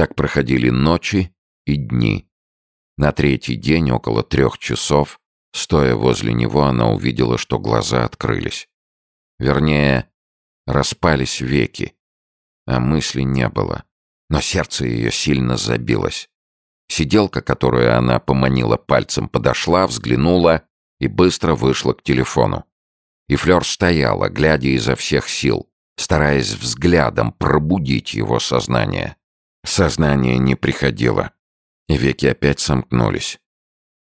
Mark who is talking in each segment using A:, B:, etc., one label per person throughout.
A: Так проходили ночи и дни. На третий день, около трех часов, стоя возле него, она увидела, что глаза открылись. Вернее, распались веки, а мысли не было. Но сердце ее сильно забилось. Сиделка, которую она поманила пальцем, подошла, взглянула и быстро вышла к телефону. И Флёр стояла, глядя изо всех сил, стараясь взглядом пробудить его сознание. Сознание не приходило, веки опять сомкнулись.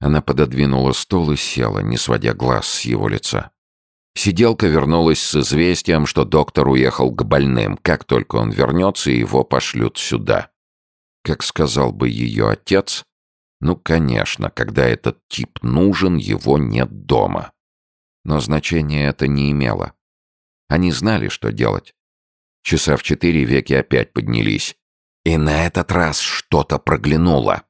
A: Она пододвинула стол и села, не сводя глаз с его лица. Сиделка вернулась с известием, что доктор уехал к больным. Как только он вернется, его пошлют сюда. Как сказал бы ее отец, ну, конечно, когда этот тип нужен, его нет дома. Но значения это не имело. Они знали, что делать. Часа в четыре веки опять поднялись. И на этот раз что-то проглянуло.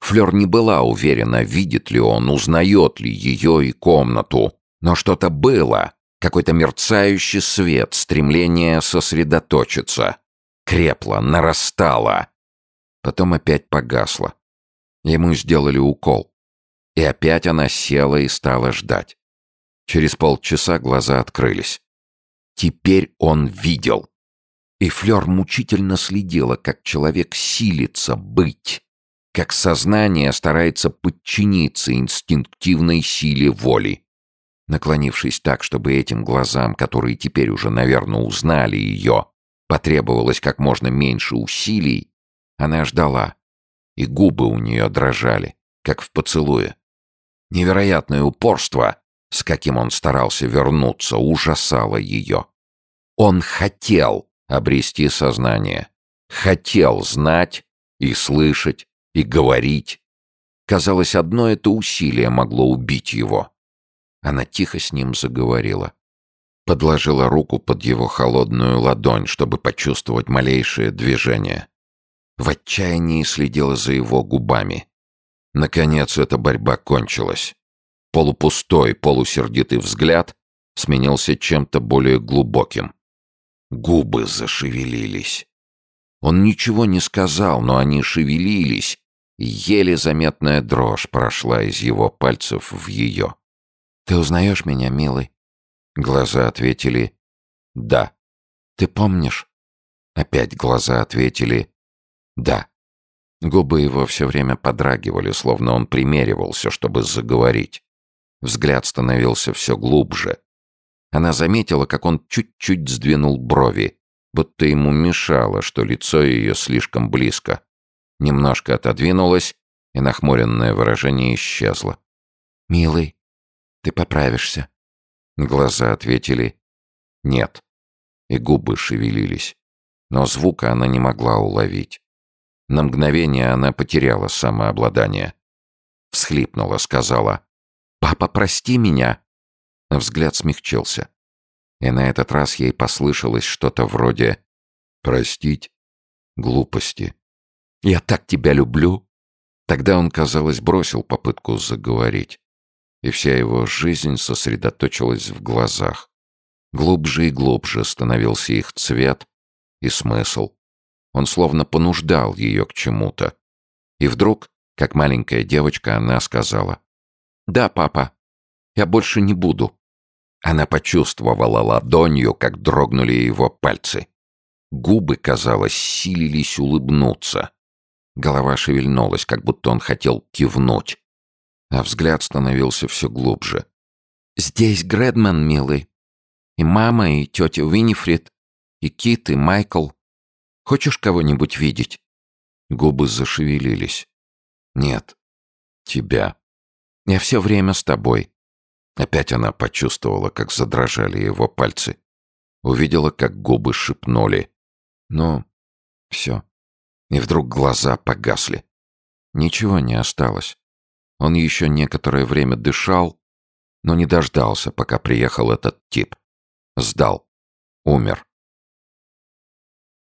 A: Флёр не была уверена, видит ли он, узнает ли ее и комнату. Но что-то было. Какой-то мерцающий свет, стремление сосредоточиться. Крепло, нарастало. Потом опять погасло. Ему сделали укол. И опять она села и стала ждать. Через полчаса глаза открылись. Теперь он видел. И Флёр мучительно следила, как человек силится быть, как сознание старается подчиниться инстинктивной силе воли. Наклонившись так, чтобы этим глазам, которые теперь уже, наверное, узнали ее, потребовалось как можно меньше усилий, она ждала, и губы у нее дрожали, как в поцелуе. Невероятное упорство, с каким он старался вернуться, ужасало ее. Он хотел обрести сознание, хотел знать и слышать, и говорить. Казалось, одно это усилие могло убить его. Она тихо с ним заговорила. Подложила руку под его холодную ладонь, чтобы почувствовать малейшее движение. В отчаянии следила за его губами. Наконец эта борьба кончилась. Полупустой, полусердитый взгляд сменился чем-то более глубоким. Губы зашевелились. Он ничего не сказал, но они шевелились, и еле заметная дрожь прошла из его пальцев в ее. «Ты узнаешь меня, милый?» Глаза ответили «Да». «Ты помнишь?» Опять глаза ответили «Да». Губы его все время подрагивали, словно он примеривался, чтобы заговорить. Взгляд становился все глубже. Она заметила, как он чуть-чуть сдвинул брови, будто ему мешало, что лицо ее слишком близко. Немножко отодвинулось, и нахмуренное выражение исчезло. «Милый, ты поправишься». Глаза ответили «нет», и губы шевелились, но звука она не могла уловить. На мгновение она потеряла самообладание. Всхлипнула, сказала «Папа, прости меня!» Взгляд смягчился. И на этот раз ей послышалось что-то вроде «Простить? Глупости. Я так тебя люблю!» Тогда он, казалось, бросил попытку заговорить. И вся его жизнь сосредоточилась в глазах. Глубже и глубже становился их цвет и смысл. Он словно понуждал ее к чему-то. И вдруг, как маленькая девочка, она сказала. «Да, папа, я больше не буду». Она почувствовала ладонью, как дрогнули его пальцы. Губы, казалось, силились улыбнуться. Голова шевельнулась, как будто он хотел кивнуть. А взгляд становился все глубже. «Здесь Гредман, милый. И мама, и тетя Уинифрид, и Кит, и Майкл. Хочешь кого-нибудь видеть?» Губы зашевелились. «Нет. Тебя. Я все время с тобой». Опять она почувствовала, как задрожали его пальцы. Увидела, как губы шепнули. «Ну, все». И вдруг глаза погасли. Ничего не осталось. Он еще некоторое время дышал, но не дождался, пока приехал этот тип. Сдал. Умер.